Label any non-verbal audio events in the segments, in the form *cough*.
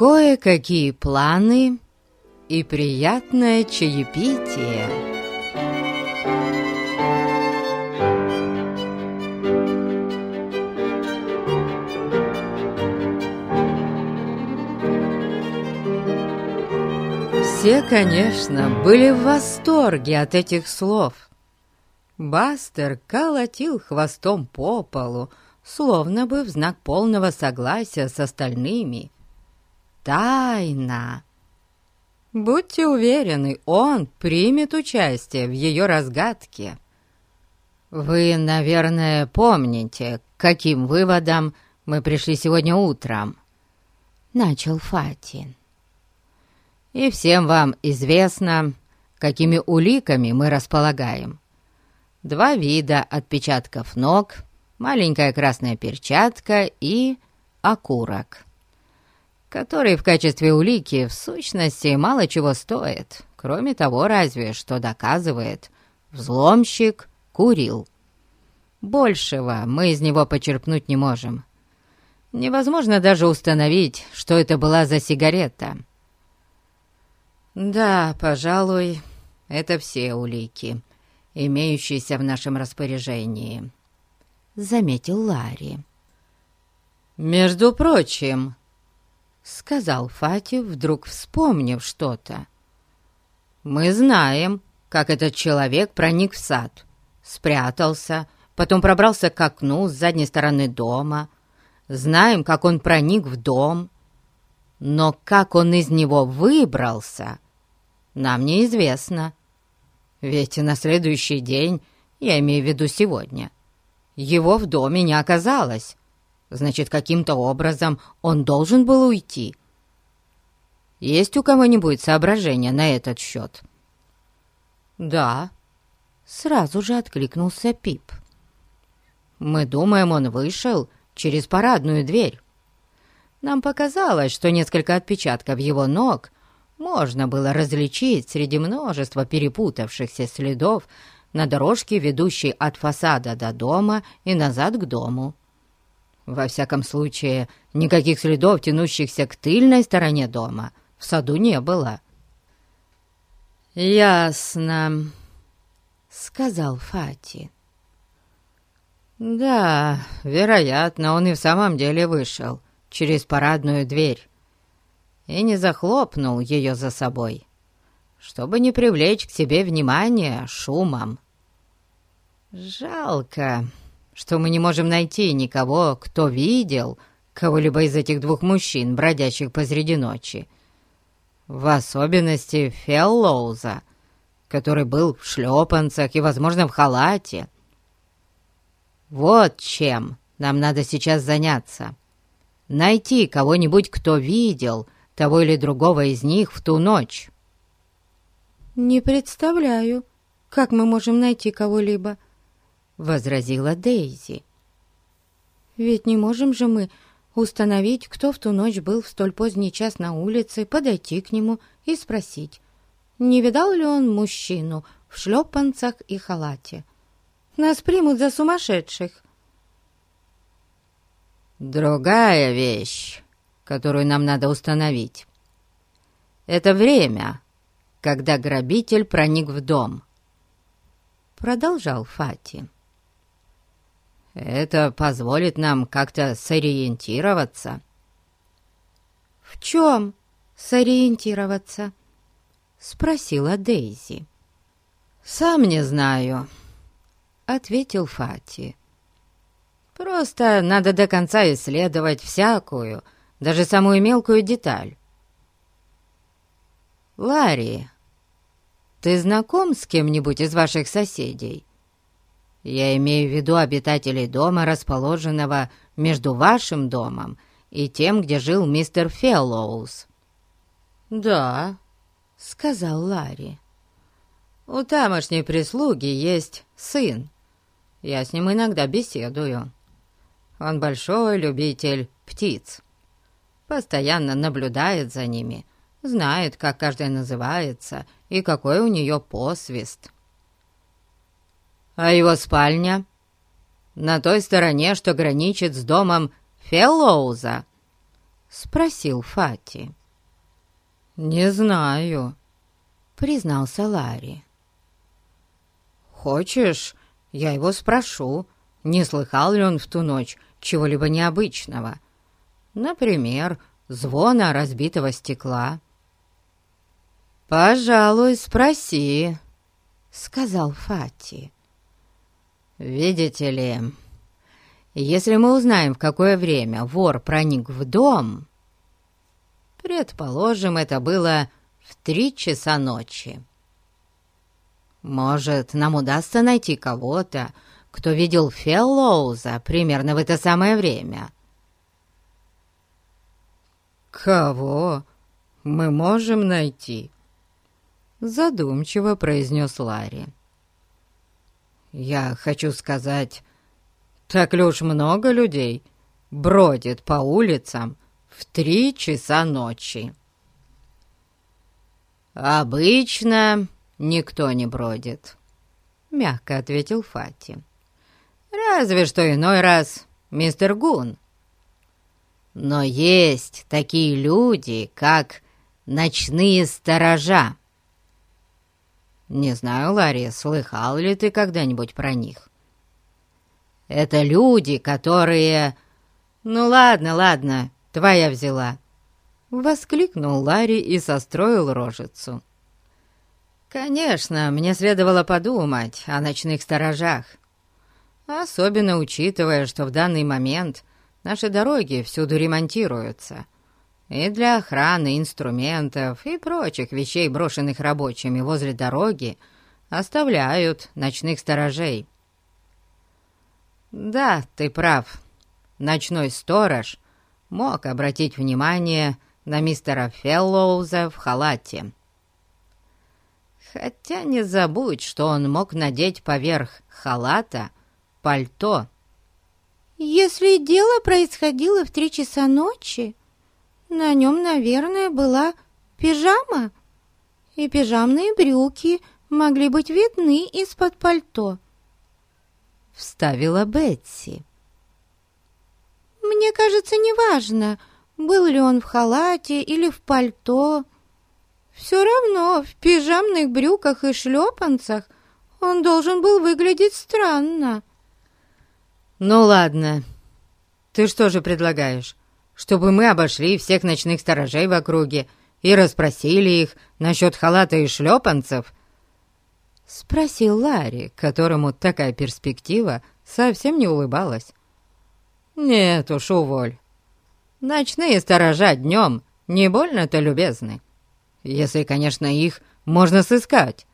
Кое-какие планы и приятное чаепитие. Все, конечно, были в восторге от этих слов. Бастер колотил хвостом по полу, словно бы в знак полного согласия с остальными. Тайна! Будьте уверены, он примет участие в ее разгадке. Вы, наверное, помните, к каким выводам мы пришли сегодня утром? Начал Фатин. И всем вам известно, какими уликами мы располагаем. Два вида отпечатков ног, маленькая красная перчатка и окурок, который в качестве улики в сущности мало чего стоит, кроме того разве, что доказывает, взломщик курил. Большего мы из него почерпнуть не можем. Невозможно даже установить, что это была за сигарета — «Да, пожалуй, это все улики, имеющиеся в нашем распоряжении», — заметил Ларри. «Между прочим», — сказал Фати, вдруг вспомнив что-то, «мы знаем, как этот человек проник в сад, спрятался, потом пробрался к окну с задней стороны дома, знаем, как он проник в дом, но как он из него выбрался, нам неизвестно. Ведь на следующий день, я имею в виду сегодня, его в доме не оказалось. Значит, каким-то образом он должен был уйти. Есть у кого-нибудь соображения на этот счет? Да, сразу же откликнулся Пип. Мы думаем, он вышел через парадную дверь. Нам показалось, что несколько отпечатков его ног можно было различить среди множества перепутавшихся следов на дорожке, ведущей от фасада до дома и назад к дому. Во всяком случае, никаких следов, тянущихся к тыльной стороне дома, в саду не было. «Ясно», — сказал Фати. «Да, вероятно, он и в самом деле вышел через парадную дверь и не захлопнул ее за собой, чтобы не привлечь к себе внимание шумом. Жалко, что мы не можем найти никого, кто видел кого-либо из этих двух мужчин, бродящих посреди ночи. В особенности Феллоуза, который был в шлепанцах и, возможно, в халате. Вот чем нам надо сейчас заняться найти кого-нибудь, кто видел того или другого из них в ту ночь». «Не представляю, как мы можем найти кого-либо», — возразила Дейзи. «Ведь не можем же мы установить, кто в ту ночь был в столь поздний час на улице, подойти к нему и спросить, не видал ли он мужчину в шлепанцах и халате. Нас примут за сумасшедших». Другая вещь, которую нам надо установить, это время, когда грабитель проник в дом. Продолжал Фати. Это позволит нам как-то сориентироваться. «В чем сориентироваться?» — спросила Дейзи. «Сам не знаю», — ответил Фати. Просто надо до конца исследовать всякую, даже самую мелкую деталь. Ларри, ты знаком с кем-нибудь из ваших соседей? Я имею в виду обитателей дома, расположенного между вашим домом и тем, где жил мистер Феллоус. «Да», — сказал Ларри. «У тамошней прислуги есть сын. Я с ним иногда беседую. Он большой любитель птиц. Постоянно наблюдает за ними, знает, как каждая называется и какой у нее посвист. А его спальня? На той стороне, что граничит с домом Феллоуза? спросил Фати. «Не знаю», — признался Ларри. «Хочешь, я его спрошу, не слыхал ли он в ту ночь чего-либо необычного? Например, звона разбитого стекла». «Пожалуй, спроси», — сказал Фати. «Видите ли, если мы узнаем, в какое время вор проник в дом, предположим, это было в три часа ночи, может, нам удастся найти кого-то, кто видел Феллоуза примерно в это самое время?» «Кого мы можем найти?» задумчиво произнес Ларри. «Я хочу сказать, так ли уж много людей бродит по улицам в три часа ночи?» «Обычно никто не бродит», — мягко ответил Фати. «Разве что иной раз мистер Гун. Но есть такие люди, как ночные сторожа. Не знаю, Ларри, слыхал ли ты когда-нибудь про них? Это люди, которые... Ну ладно, ладно, твоя взяла. Воскликнул Ларри и состроил рожицу. Конечно, мне следовало подумать о ночных сторожах. Особенно учитывая, что в данный момент наши дороги всюду ремонтируются — и для охраны инструментов и прочих вещей, брошенных рабочими возле дороги, оставляют ночных сторожей. Да, ты прав. Ночной сторож мог обратить внимание на мистера Феллоуза в халате. Хотя не забудь, что он мог надеть поверх халата пальто. «Если дело происходило в три часа ночи, на нем, наверное, была пижама, и пижамные брюки могли быть видны из-под пальто. Вставила Бетси. Мне кажется, неважно, был ли он в халате или в пальто. Все равно в пижамных брюках и шлепанцах он должен был выглядеть странно. «Ну ладно, ты что же предлагаешь? Чтобы мы обошли всех ночных сторожей в округе и расспросили их насчет халата и шлепанцев?» Спросил Ларри, которому такая перспектива совсем не улыбалась. «Нет уж, уволь. Ночные сторожа днем не больно-то любезны. Если, конечно, их можно сыскать.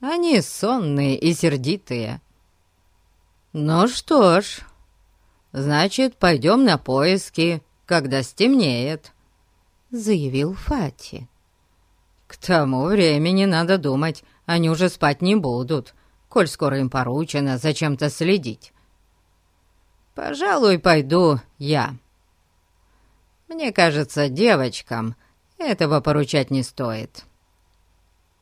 Они сонные и сердитые. Ну что ж, значит, пойдем на поиски когда стемнеет», — заявил Фати. «К тому времени, надо думать, они уже спать не будут, коль скоро им поручено зачем-то следить. Пожалуй, пойду я. Мне кажется, девочкам этого поручать не стоит.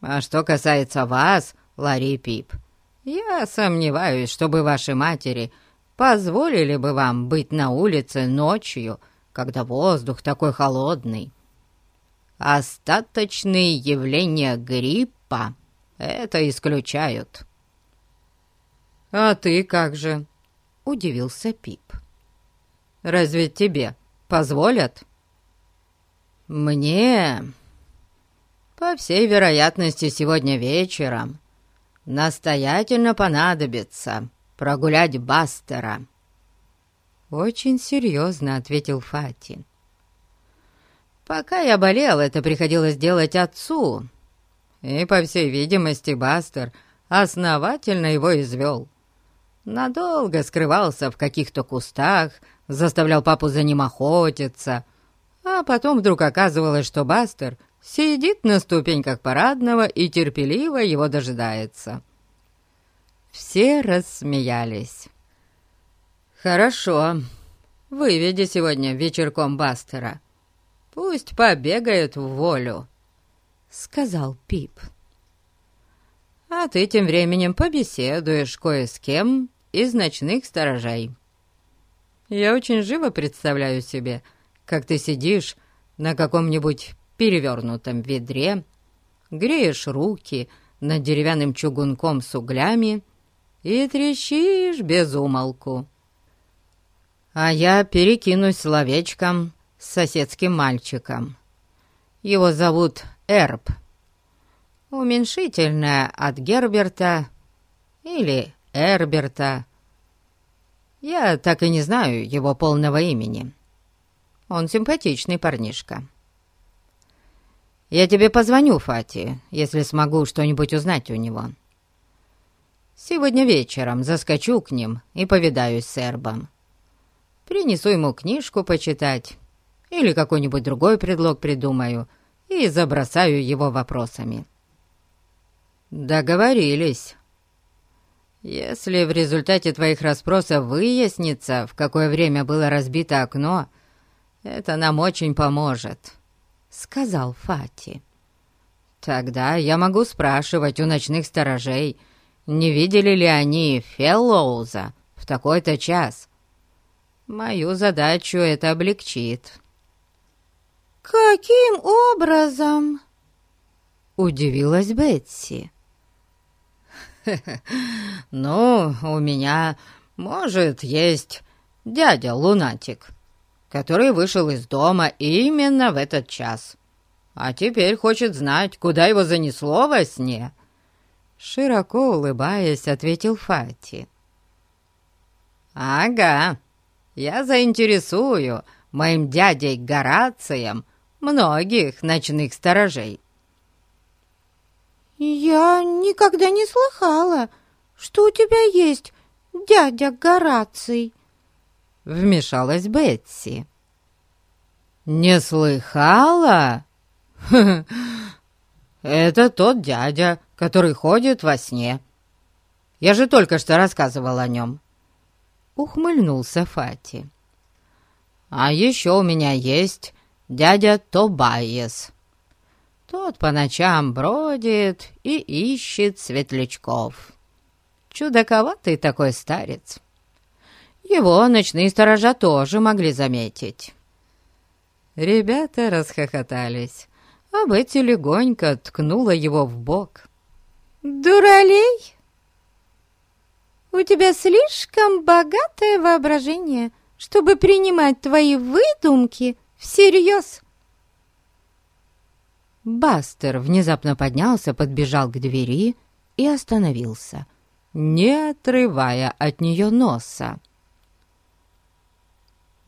А что касается вас, Ларри Пип, я сомневаюсь, чтобы ваши матери позволили бы вам быть на улице ночью, — когда воздух такой холодный. Остаточные явления гриппа это исключают. «А ты как же?» — удивился Пип. «Разве тебе позволят?» «Мне, по всей вероятности, сегодня вечером настоятельно понадобится прогулять Бастера». «Очень серьезно», — ответил Фати. «Пока я болел, это приходилось делать отцу. И, по всей видимости, Бастер основательно его извел. Надолго скрывался в каких-то кустах, заставлял папу за ним охотиться. А потом вдруг оказывалось, что Бастер сидит на ступеньках парадного и терпеливо его дожидается». Все рассмеялись. «Хорошо. Выведи сегодня вечерком Бастера. Пусть побегает в волю», — сказал Пип. «А ты тем временем побеседуешь кое с кем из ночных сторожей. Я очень живо представляю себе, как ты сидишь на каком-нибудь перевернутом ведре, греешь руки над деревянным чугунком с углями и трещишь без умолку. А я перекинусь словечком с соседским мальчиком. Его зовут Эрб. Уменьшительное от Герберта или Эрберта. Я так и не знаю его полного имени. Он симпатичный парнишка. Я тебе позвоню, Фати, если смогу что-нибудь узнать у него. Сегодня вечером заскочу к ним и повидаюсь с Эрбом. Принесу ему книжку почитать или какой-нибудь другой предлог придумаю и забросаю его вопросами. Договорились. Если в результате твоих расспросов выяснится, в какое время было разбито окно, это нам очень поможет», — сказал Фати. «Тогда я могу спрашивать у ночных сторожей, не видели ли они Феллоуза в такой-то час. Мою задачу это облегчит». «Каким образом?» — удивилась Бетси. *laughs* «Ну, у меня, может, есть дядя-лунатик, который вышел из дома именно в этот час, а теперь хочет знать, куда его занесло во сне». Широко улыбаясь, ответил Фати. «Ага, я заинтересую моим дядей Горацием многих ночных сторожей. «Я никогда не слыхала, что у тебя есть дядя Гораций», — вмешалась Бетси. «Не слыхала? *laughs* Это тот дядя, который ходит во сне. Я же только что рассказывал о нем». Ухмыльнулся Фати. «А еще у меня есть дядя Тобайес. Тот по ночам бродит и ищет светлячков. Чудаковатый такой старец. Его ночные сторожа тоже могли заметить. Ребята расхохотались, а Бетти легонько ткнула его в бок. «Дуралей! У тебя слишком богатое воображение, чтобы принимать твои выдумки всерьез!» Бастер внезапно поднялся, подбежал к двери и остановился, не отрывая от нее носа.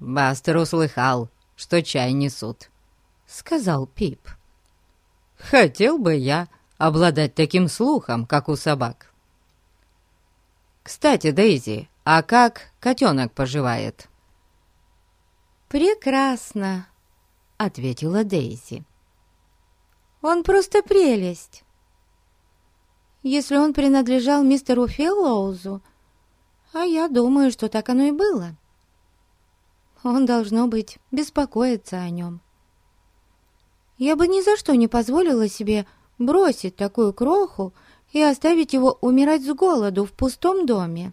Бастер услыхал, что чай несут, — сказал Пип. «Хотел бы я обладать таким слухом, как у собак». «Кстати, Дейзи, а как котенок поживает?» «Прекрасно», — ответила Дейзи. Он просто прелесть. Если он принадлежал мистеру Филлоузу, а я думаю, что так оно и было, он, должно быть, беспокоится о нем. Я бы ни за что не позволила себе бросить такую кроху и оставить его умирать с голоду в пустом доме.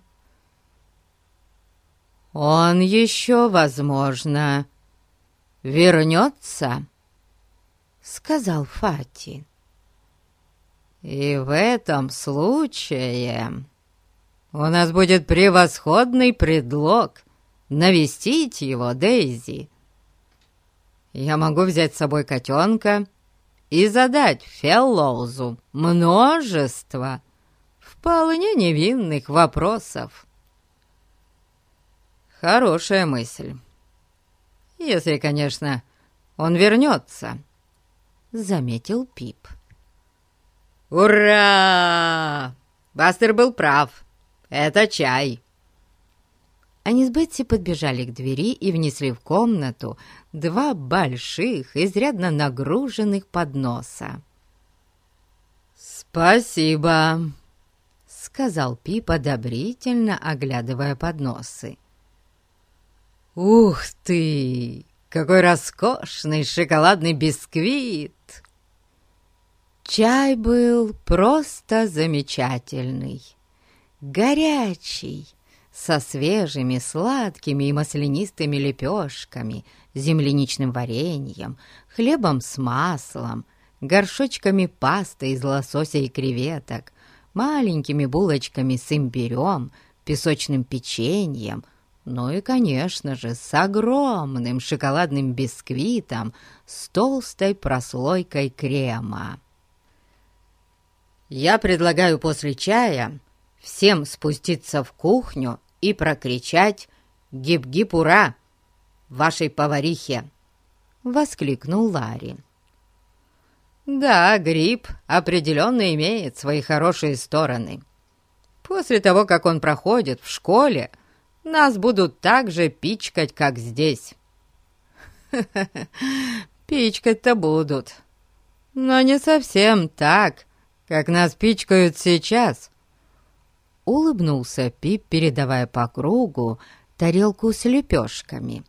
«Он еще, возможно, вернется», — сказал Фати. «И в этом случае у нас будет превосходный предлог навестить его, Дейзи. Я могу взять с собой котенка и задать Феллоузу множество вполне невинных вопросов». Хорошая мысль. Если, конечно, он вернется. — заметил Пип. «Ура! Бастер был прав. Это чай!» Они с Бетси подбежали к двери и внесли в комнату два больших, изрядно нагруженных подноса. «Спасибо», — сказал Пип, одобрительно оглядывая подносы. «Ух ты! Какой роскошный шоколадный бисквит!» Чай был просто замечательный, горячий, со свежими, сладкими и маслянистыми лепешками, земляничным вареньем, хлебом с маслом, горшочками пасты из лосося и креветок, маленькими булочками с имбирем, песочным печеньем, ну и, конечно же, с огромным шоколадным бисквитом с толстой прослойкой крема. Я предлагаю после чая всем спуститься в кухню и прокричать «Гиб-гиб, ура!» вашей поварихе!» — воскликнул Ларри. «Да, гриб определенно имеет свои хорошие стороны. После того, как он проходит в школе, нас будут так же пичкать, как здесь». *laughs* «Пичкать-то будут, но не совсем так, как нас пичкают сейчас», — улыбнулся Пип, передавая по кругу тарелку с лепешками.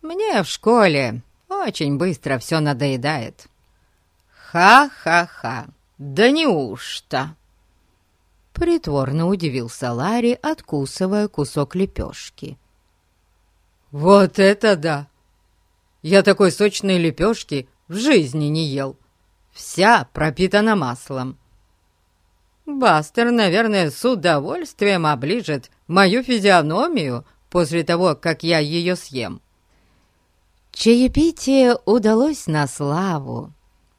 «Мне в школе очень быстро все надоедает». «Ха-ха-ха! Да неужто?» Притворно удивился Ларри, откусывая кусок лепешки. «Вот это да! Я такой сочной лепешки в жизни не ел!» вся пропитана маслом. Бастер, наверное, с удовольствием оближет мою физиономию после того, как я ее съем. Чаепитие удалось на славу.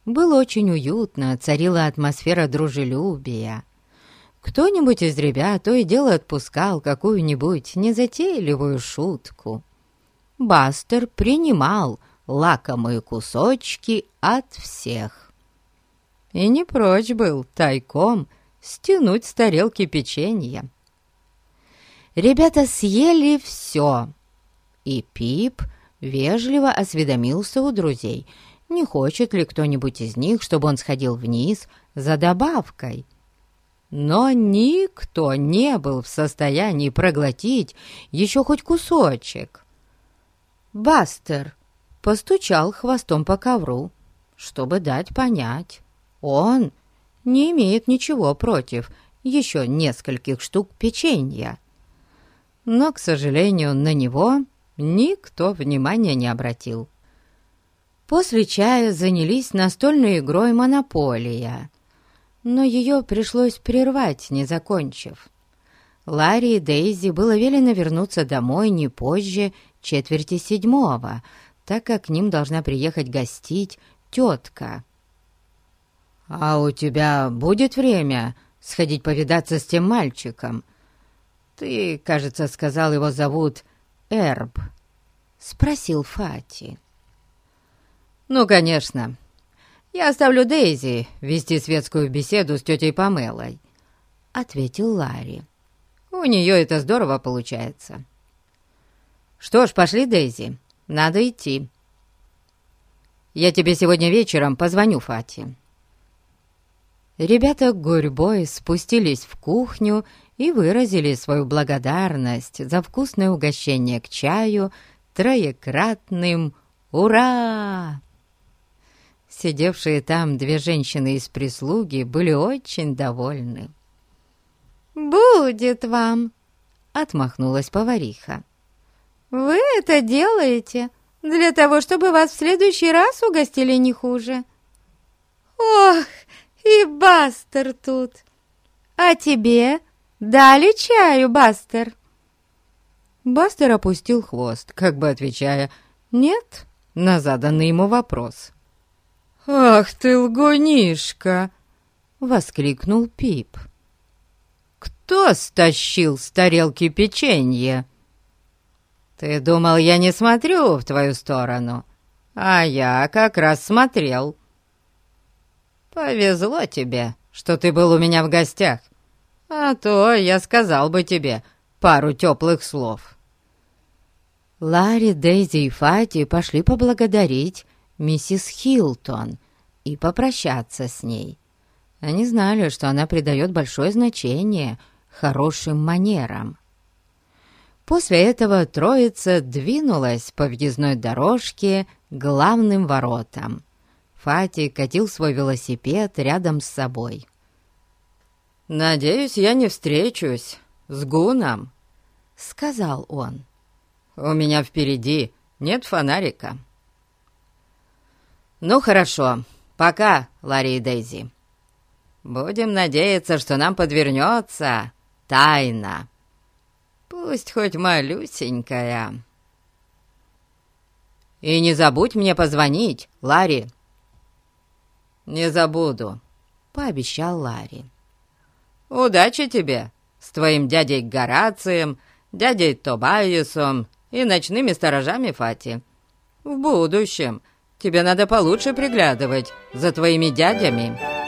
Было очень уютно, царила атмосфера дружелюбия. Кто-нибудь из ребят то и дело отпускал какую-нибудь незатейливую шутку. Бастер принимал лакомые кусочки от всех и не прочь был тайком стянуть с тарелки печенья. Ребята съели все, и Пип вежливо осведомился у друзей, не хочет ли кто-нибудь из них, чтобы он сходил вниз за добавкой. Но никто не был в состоянии проглотить еще хоть кусочек. Бастер постучал хвостом по ковру, чтобы дать понять, он не имеет ничего против еще нескольких штук печенья. Но, к сожалению, на него никто внимания не обратил. После чая занялись настольной игрой «Монополия», но ее пришлось прервать, не закончив. Ларри и Дейзи было велено вернуться домой не позже четверти седьмого, так как к ним должна приехать гостить тетка. «А у тебя будет время сходить повидаться с тем мальчиком? Ты, кажется, сказал, его зовут Эрб», — спросил Фати. «Ну, конечно. Я оставлю Дейзи вести светскую беседу с тетей Памелой», — ответил Ларри. «У нее это здорово получается». «Что ж, пошли, Дейзи, надо идти. Я тебе сегодня вечером позвоню, Фати». Ребята гурьбой спустились в кухню и выразили свою благодарность за вкусное угощение к чаю троекратным «Ура!». Сидевшие там две женщины из прислуги были очень довольны. «Будет вам!» — отмахнулась повариха. «Вы это делаете для того, чтобы вас в следующий раз угостили не хуже. Ох, и Бастер тут. А тебе дали чаю, Бастер?» Бастер опустил хвост, как бы отвечая «нет» на заданный ему вопрос. «Ах ты, лгунишка!» — воскликнул Пип. «Кто стащил с тарелки печенье?» «Ты думал, я не смотрю в твою сторону, а я как раз смотрел». «Повезло тебе, что ты был у меня в гостях, а то я сказал бы тебе пару теплых слов». Ларри, Дейзи и Фати пошли поблагодарить миссис Хилтон и попрощаться с ней. Они знали, что она придает большое значение хорошим манерам. После этого троица двинулась по въездной дорожке к главным воротам. Фати катил свой велосипед рядом с собой. «Надеюсь, я не встречусь с Гуном», — сказал он. «У меня впереди нет фонарика». «Ну, хорошо. Пока, Ларри и Дейзи. Будем надеяться, что нам подвернется тайна. Пусть хоть малюсенькая». «И не забудь мне позвонить, Ларри». «Не забуду», — пообещал Ларри. «Удачи тебе с твоим дядей Горацием, дядей Тобайесом и ночными сторожами Фати. В будущем тебе надо получше приглядывать за твоими дядями».